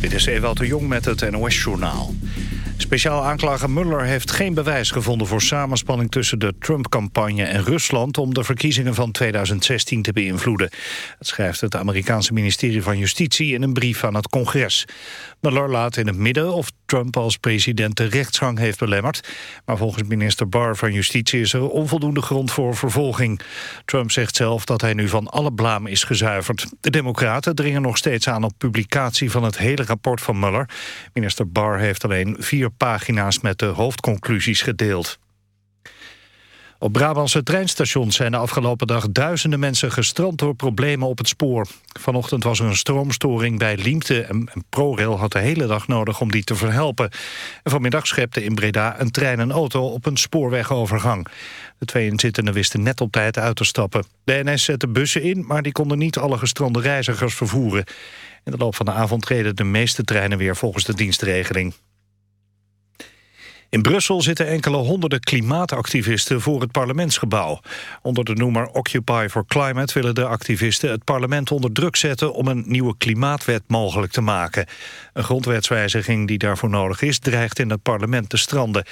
Dit is Ewout de Jong met het NOS-journaal. Speciaal aanklager Mueller heeft geen bewijs gevonden voor samenspanning tussen de Trump-campagne en Rusland om de verkiezingen van 2016 te beïnvloeden. Dat schrijft het Amerikaanse ministerie van Justitie in een brief aan het congres. Mueller laat in het midden of Trump als president de rechtsgang heeft belemmerd. Maar volgens minister Barr van Justitie is er onvoldoende grond voor vervolging. Trump zegt zelf dat hij nu van alle blaam is gezuiverd. De democraten dringen nog steeds aan op publicatie van het hele rapport van Mueller. Minister Barr heeft alleen vier pagina's met de hoofdconclusies gedeeld. Op Brabantse treinstations zijn de afgelopen dag duizenden mensen gestrand door problemen op het spoor. Vanochtend was er een stroomstoring bij Liemte en ProRail had de hele dag nodig om die te verhelpen. En vanmiddag schepte in Breda een trein en auto op een spoorwegovergang. De twee inzittenden wisten net op tijd uit te stappen. De NS zette bussen in, maar die konden niet alle gestrande reizigers vervoeren. In de loop van de avond reden de meeste treinen weer volgens de dienstregeling. In Brussel zitten enkele honderden klimaatactivisten voor het parlementsgebouw. Onder de noemer Occupy for Climate willen de activisten het parlement onder druk zetten om een nieuwe klimaatwet mogelijk te maken. Een grondwetswijziging die daarvoor nodig is dreigt in het parlement te stranden.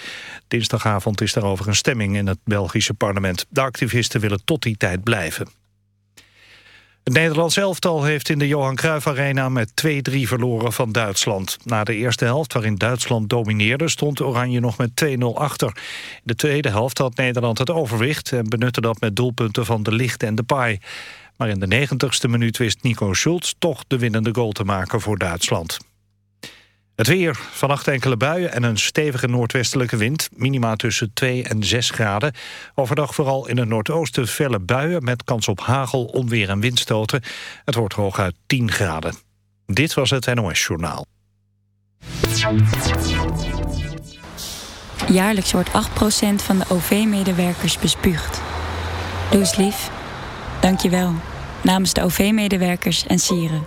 Dinsdagavond is daarover een stemming in het Belgische parlement. De activisten willen tot die tijd blijven. Het Nederlands elftal heeft in de Johan Cruijff Arena met 2-3 verloren van Duitsland. Na de eerste helft, waarin Duitsland domineerde, stond Oranje nog met 2-0 achter. In de tweede helft had Nederland het overwicht en benutte dat met doelpunten van de Licht en de Paai. Maar in de 90ste minuut wist Nico Schultz toch de winnende goal te maken voor Duitsland. Het weer, vannacht enkele buien en een stevige noordwestelijke wind. Minima tussen 2 en 6 graden. Overdag vooral in het noordoosten felle buien... met kans op hagel, onweer en windstoten. Het wordt hooguit 10 graden. Dit was het NOS Journaal. Jaarlijks wordt 8% van de OV-medewerkers bespuugd. Doe eens lief. Dank je wel. Namens de OV-medewerkers en sieren.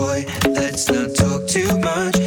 let's not talk too much.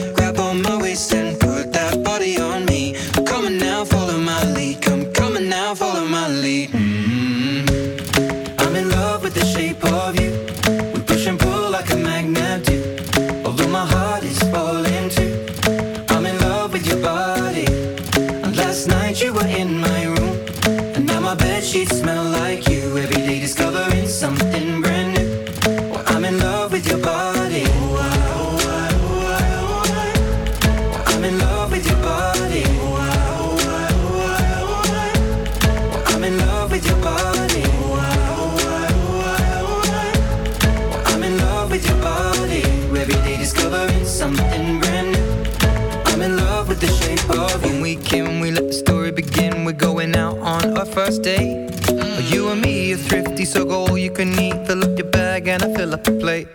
Go all you can eat. Fill up your bag and I fill up the plate.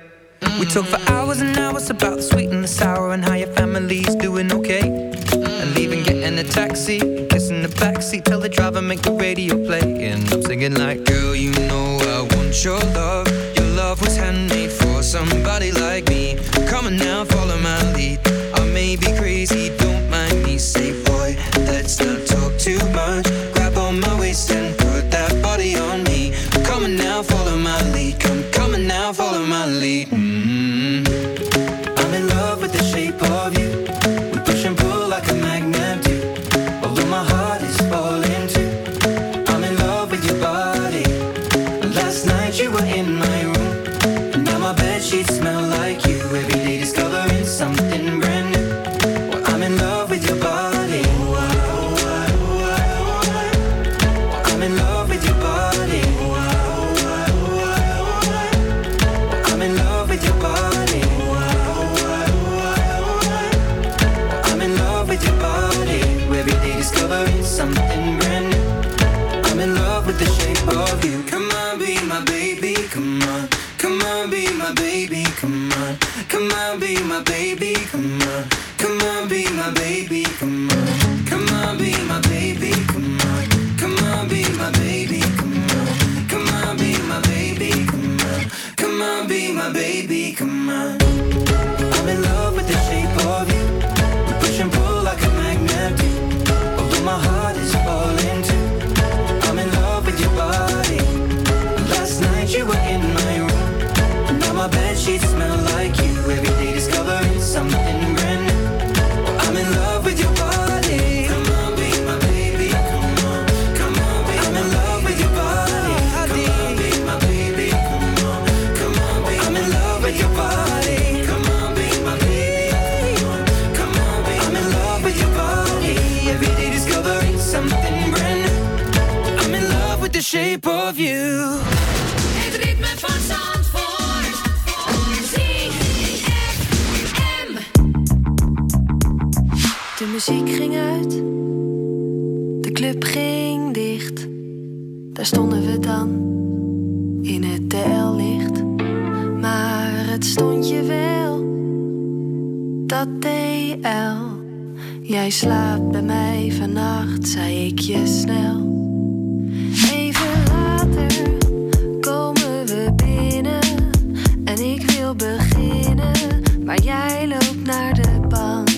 We talk for hours and hours about the sweet and the sour and how your family's doing okay. And leaving, getting a taxi, kissing the backseat, tell the driver make the radio play. And I'm singing like, girl, you know I want. Your love shape of you. Het ritme van Zandvoort. ZFM. De muziek ging uit, de club ging dicht. Daar stonden we dan, in het TL-licht. Maar het stond je wel, dat TL. Jij slaapt bij mij vannacht, zei ik je snel. Maar jij loopt naar de bank.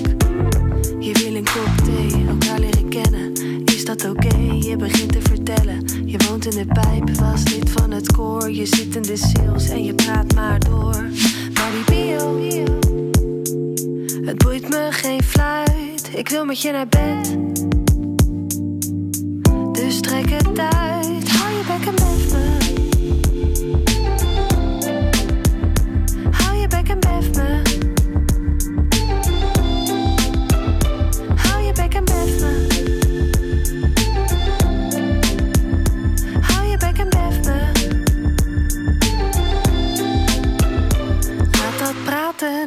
Je wil een kop thee, elkaar leren kennen. Is dat oké? Je begint te vertellen. Je woont in de pijp, was lid van het koor. Je zit in de sales en je praat maar door. Maar die bio, het boeit me geen fluit. Ik wil met je naar bed. Dus trek het uit.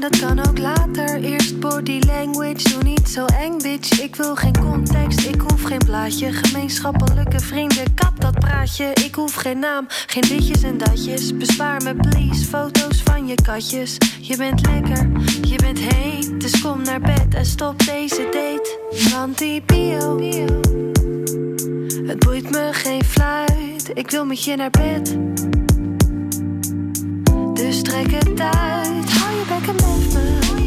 dat kan ook later. Eerst body language, doe niet zo eng, bitch. Ik wil geen context, ik hoef geen blaadje. Gemeenschappelijke vrienden, kap dat praatje. Ik hoef geen naam, geen ditjes en datjes. Bespaar me, please, foto's van je katjes. Je bent lekker, je bent heet. Dus kom naar bed en stop deze date. Want die bio, het boeit me geen fluit. Ik wil met je naar bed dus trek het uit. like a nightmare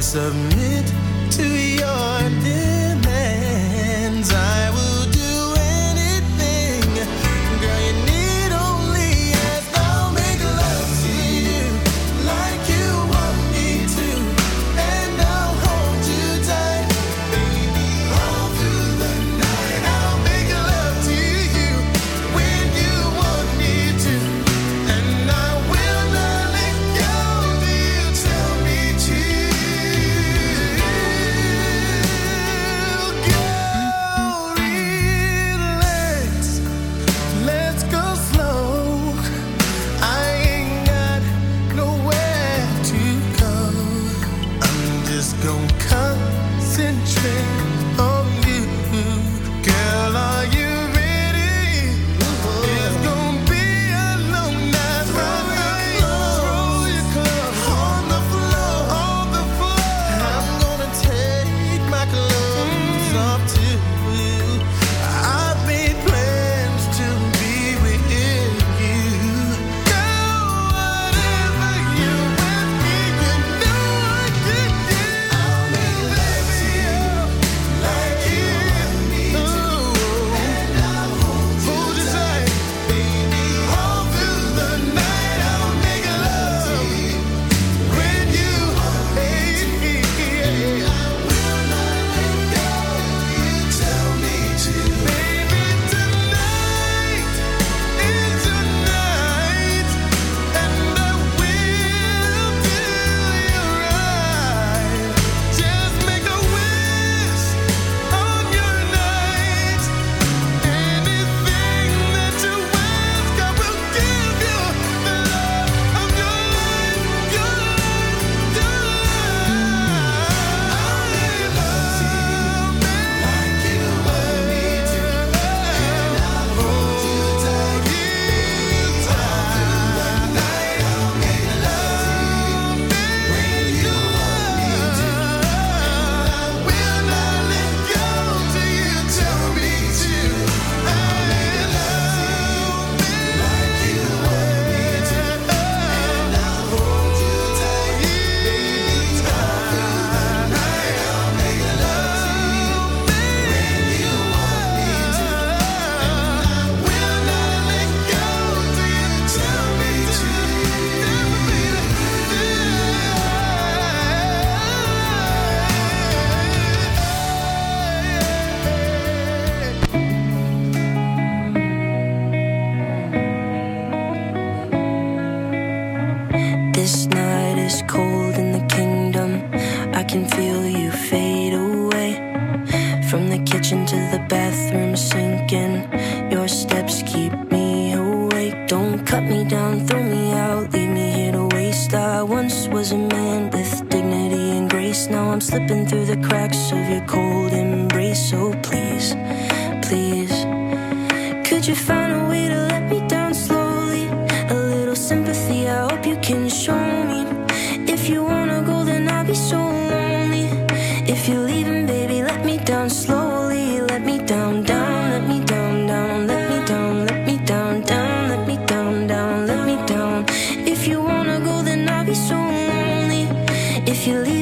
submit to your bid.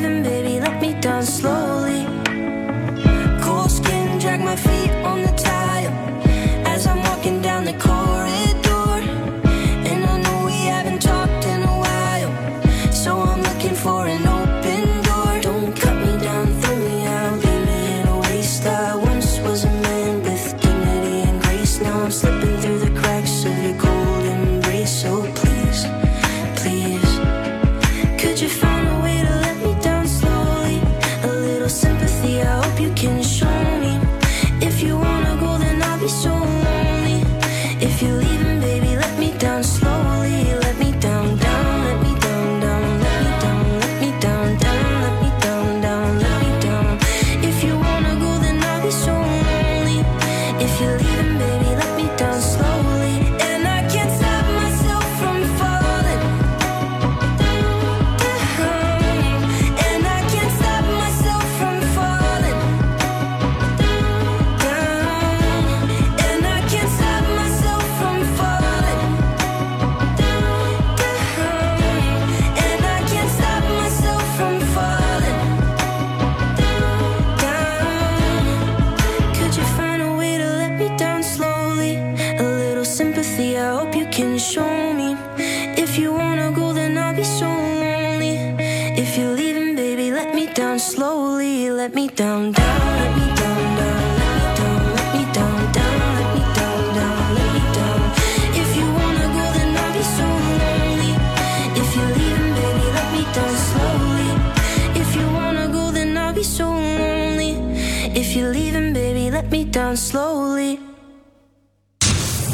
baby, let me down slow.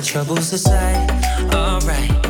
our troubles aside. Alright,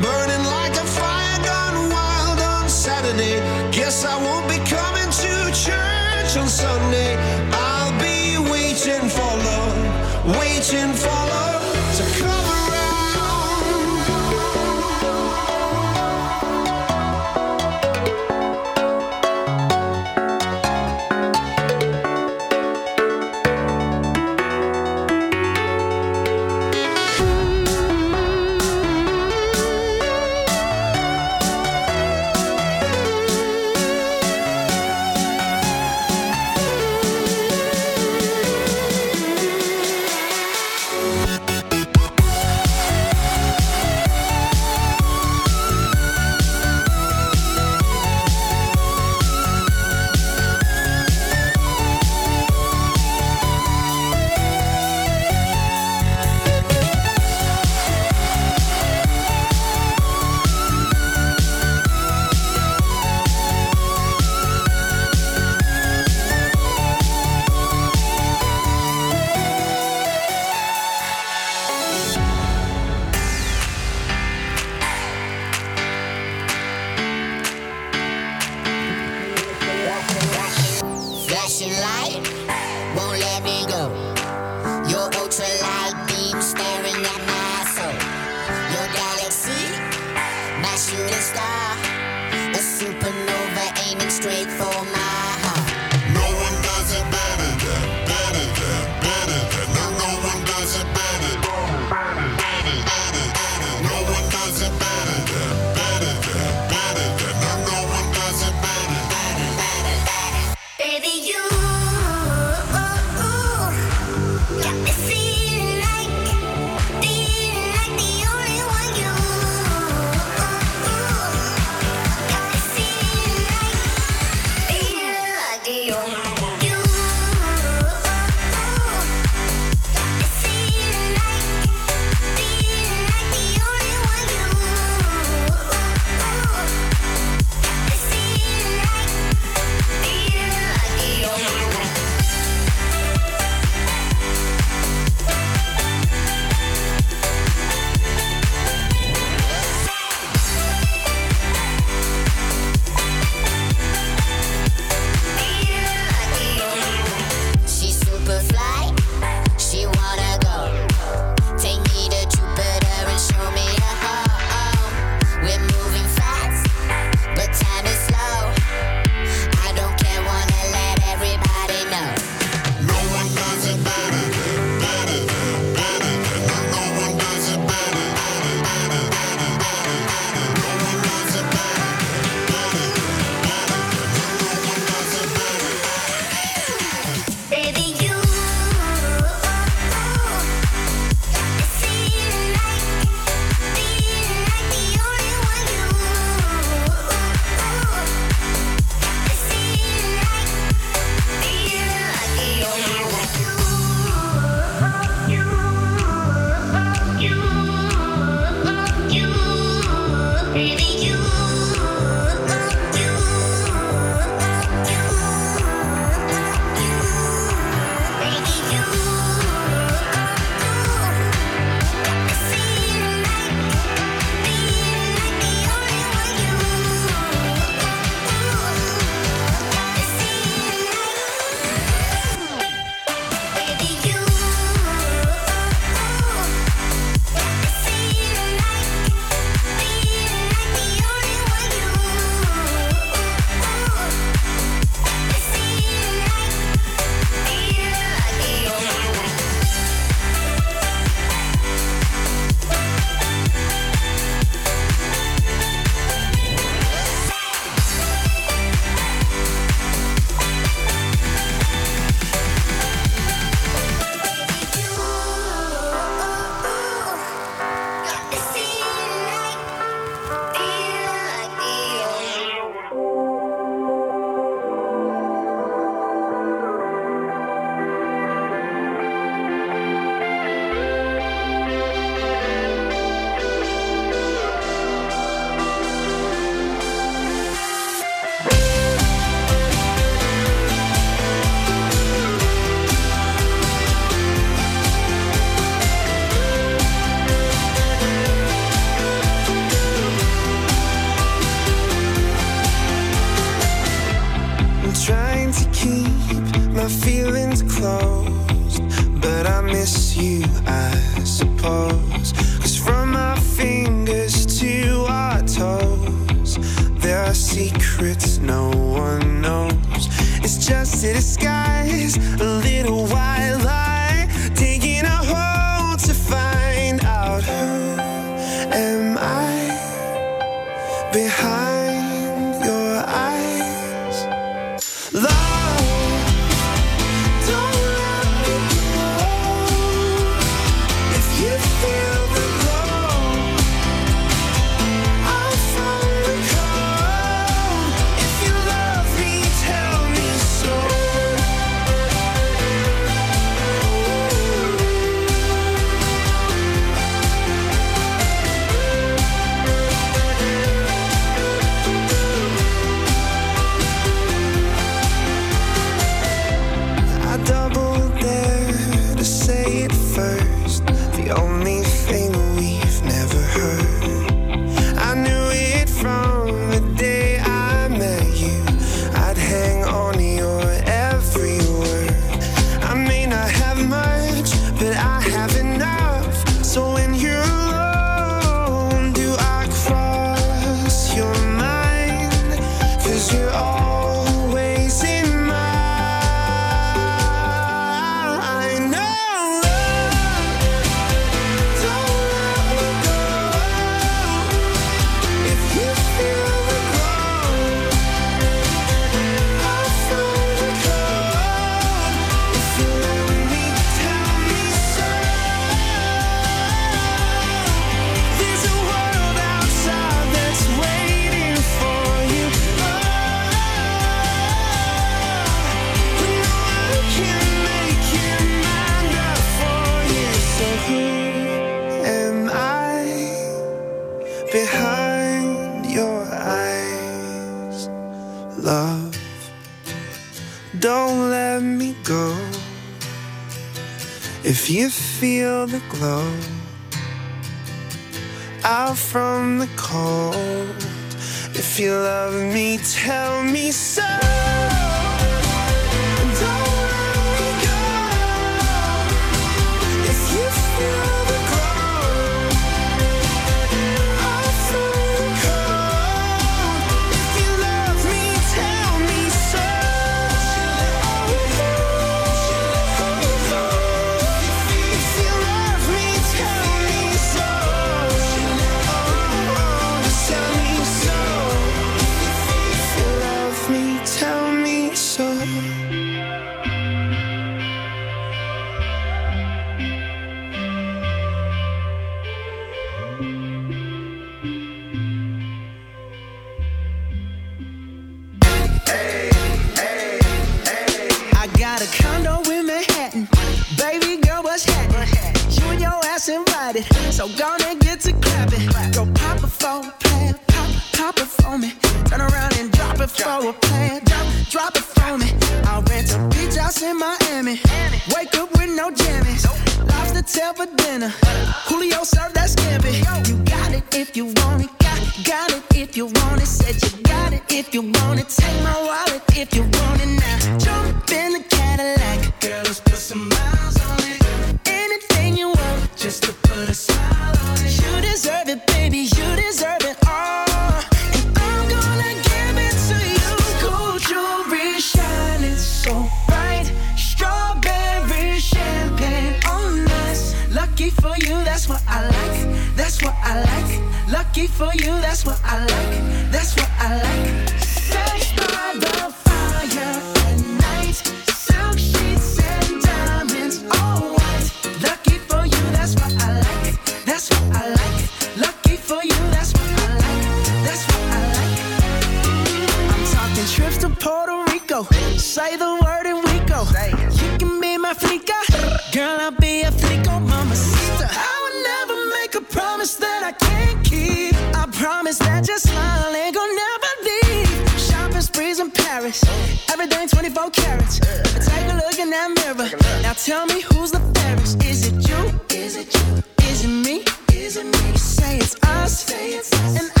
Tell me who's the fairest? Is it you? Is it you? Is it me? Is it me? You say it's us. Say it's us. And